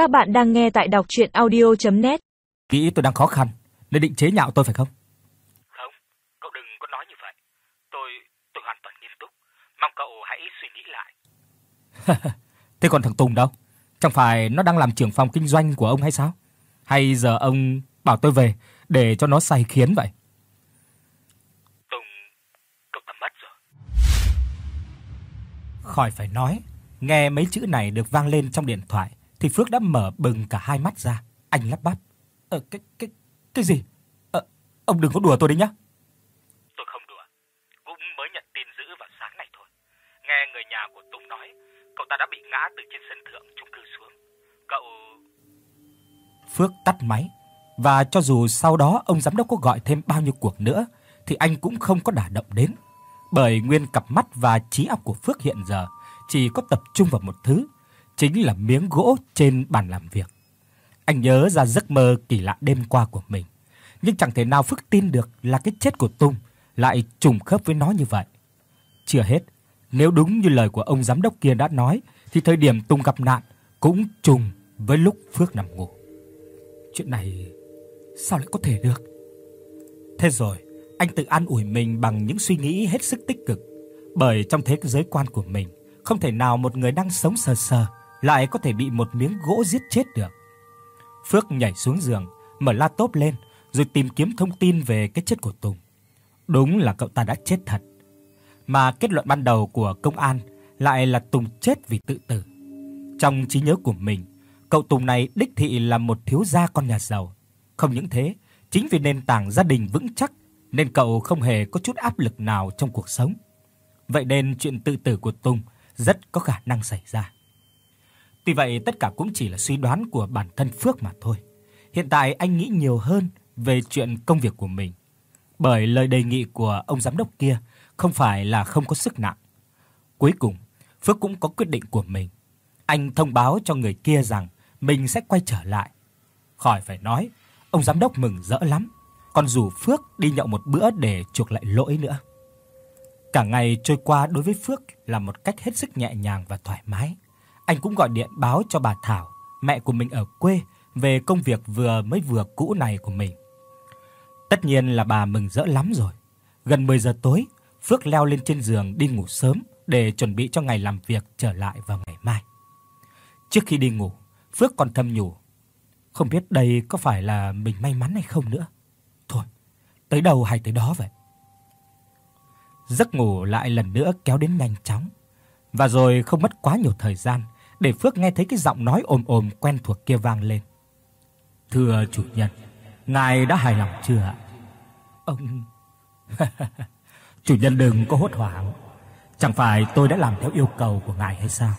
Các bạn đang nghe tại đọc audio net Nghĩ tôi đang khó khăn nên định chế nhạo tôi phải không? Không, cậu đừng có nói như vậy. Tôi tôi hoàn toàn nghiêm túc, mong cậu hãy suy nghĩ lại. Thế còn thằng Tùng đâu? Chẳng phải nó đang làm trưởng phòng kinh doanh của ông hay sao? Hay giờ ông bảo tôi về để cho nó say khiến vậy? Tùng cậu ta mất rồi. Khỏi phải nói, nghe mấy chữ này được vang lên trong điện thoại thì Phước đã mở bừng cả hai mắt ra, anh lắp bắp. "Ờ cái cái cái gì? Ờ ông đừng có đùa tôi đấy nhá." Tôi không đùa, cũng mới nhận tin dữ vào sáng này thôi. Nghe người nhà của Tùng nói, cậu ta đã bị ngã từ trên sân thượng chung cư xuống. Cậu Phước tắt máy và cho dù sau đó ông giám đốc có gọi thêm bao nhiêu cuộc nữa thì anh cũng không có đả động đến, bởi nguyên cặp mắt và trí óc của Phước hiện giờ chỉ có tập trung vào một thứ, chính là miếng gỗ trên bàn làm việc. Anh nhớ ra giấc mơ kỳ lạ đêm qua của mình, nhưng chẳng thể nào Phước tin được là cái chết của Tung lại trùng khớp với nó như vậy. Chưa hết, nếu đúng như lời của ông giám đốc kia đã nói thì thời điểm Tung gặp nạn cũng trùng với lúc Phước nằm ngủ. Chuyện này sao lại có thể được? Thế rồi, anh tự an ủi mình bằng những suy nghĩ hết sức tích cực, bởi trong thế giới quan của mình, không thể nào một người đang sống sờ sờ lại có thể bị một miếng gỗ giết chết được. Phước nhảy xuống giường, mở laptop lên rồi tìm kiếm thông tin về cái chết của Tùng. Đúng là cậu ta đã chết thật. Mà kết luận ban đầu của công an lại là Tùng chết vì tự tử. Trong trí nhớ của mình, cậu Tùng này đích thị là một thiếu gia con nhà giàu. Không những thế, chính vì nền tảng gia đình vững chắc nên cậu không hề có chút áp lực nào trong cuộc sống. Vậy nên chuyện tự tử của Tùng rất có khả năng xảy ra vì vậy tất cả cũng chỉ là suy đoán của bản thân Phước mà thôi. Hiện tại anh nghĩ nhiều hơn về chuyện công việc của mình, bởi lời đề nghị của ông giám đốc kia không phải là không có sức nặng. Cuối cùng, Phước cũng có quyết định của mình. Anh thông báo cho người kia rằng mình sẽ quay trở lại. Khỏi phải nói, ông giám đốc mừng rỡ lắm, còn rủ Phước đi nhậu một bữa để chuộc lại lỗi nữa. Cả ngày trôi qua đối với Phước là một cách hết sức nhẹ nhàng và thoải mái. Anh cũng gọi điện báo cho bà Thảo, mẹ của mình ở quê về công việc vừa mới vừa cũ này của mình. Tất nhiên là bà mừng rỡ lắm rồi. Gần 10 giờ tối, Phước leo lên trên giường đi ngủ sớm để chuẩn bị cho ngày làm việc trở lại vào ngày mai. Trước khi đi ngủ, Phước còn thầm nhủ, không biết đây có phải là mình may mắn hay không nữa. Thôi, tới đâu hay tới đó vậy. Giấc ngủ lại lần nữa kéo đến nhanh chóng, và rồi không mất quá nhiều thời gian để Phước nghe thấy cái giọng nói ồm ồm quen thuộc kia vang lên. "Thưa chủ nhân, ngài đã hài lòng chưa ạ?" "Ông Chủ nhân đừng có hốt hoảng. Chẳng phải tôi đã làm theo yêu cầu của ngài hay sao?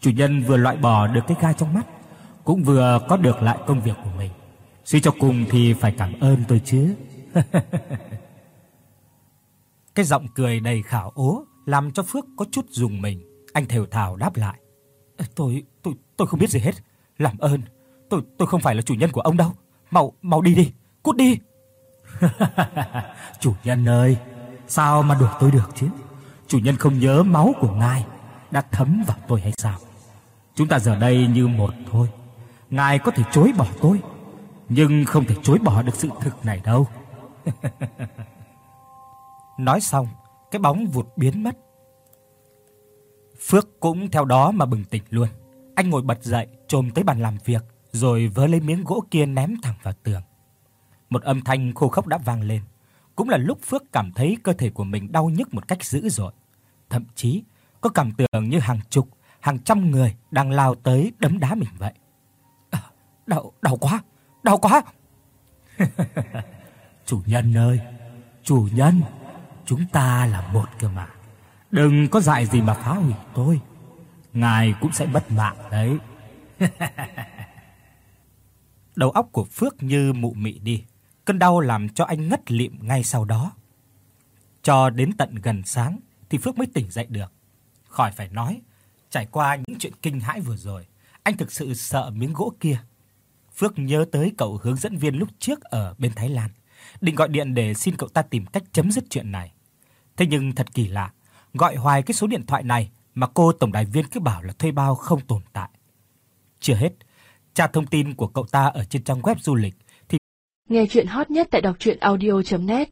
Chủ nhân vừa loại bỏ được cái gai trong mắt, cũng vừa có được lại công việc của mình. Suy cho cùng thì phải cảm ơn tôi chứ. cái giọng cười đầy khảo ố làm cho Phước có chút rùng mình. Anh thều thào đáp lại: "Tôi tôi tôi không biết gì hết. Làm ơn, tôi tôi không phải là chủ nhân của ông đâu. Mau mau đi đi, cút đi." chủ nhân ơi, sao mà đuổi tôi được chứ? Chủ nhân không nhớ máu của ngài đã thấm vào tôi hay sao? Chúng ta giờ đây như một thôi. Ngài có thể chối bỏ tôi, nhưng không thể chối bỏ được sự thực này đâu. Nói xong, cái bóng vụt biến mất. Phước cũng theo đó mà bừng tỉnh luôn. Anh ngồi bật dậy, chồm tới bàn làm việc, rồi vớ lấy miếng gỗ kia ném thẳng vào tường. Một âm thanh khô khốc đã vang lên. Cũng là lúc Phước cảm thấy cơ thể của mình đau nhức một cách dữ dội. Thậm chí có cảm tưởng như hàng chục, hàng trăm người đang lao tới đấm đá mình vậy. À, đau đau quá, đau quá. chủ nhân ơi, chủ nhân, chúng ta là một cơ mà. Đừng có dại gì mà phá hủy tôi. Ngài cũng sẽ mất mạng đấy. Đầu óc của Phước như mụ mị đi, cơn đau làm cho anh ngất lịm ngay sau đó. Cho đến tận gần sáng thì Phước mới tỉnh dậy được. Khỏi phải nói, trải qua những chuyện kinh hãi vừa rồi, anh thực sự sợ miếng gỗ kia. Phước nhớ tới cậu hướng dẫn viên lúc trước ở bên Thái Lan, định gọi điện để xin cậu ta tìm cách chấm dứt chuyện này. Thế nhưng thật kỳ lạ, gọi hoài cái số điện thoại này mà cô tổng đài viên cứ bảo là thuê bao không tồn tại. Chưa hết, tra thông tin của cậu ta ở trên trang web du lịch thì Nghe chuyện hot nhất tại đọc audio net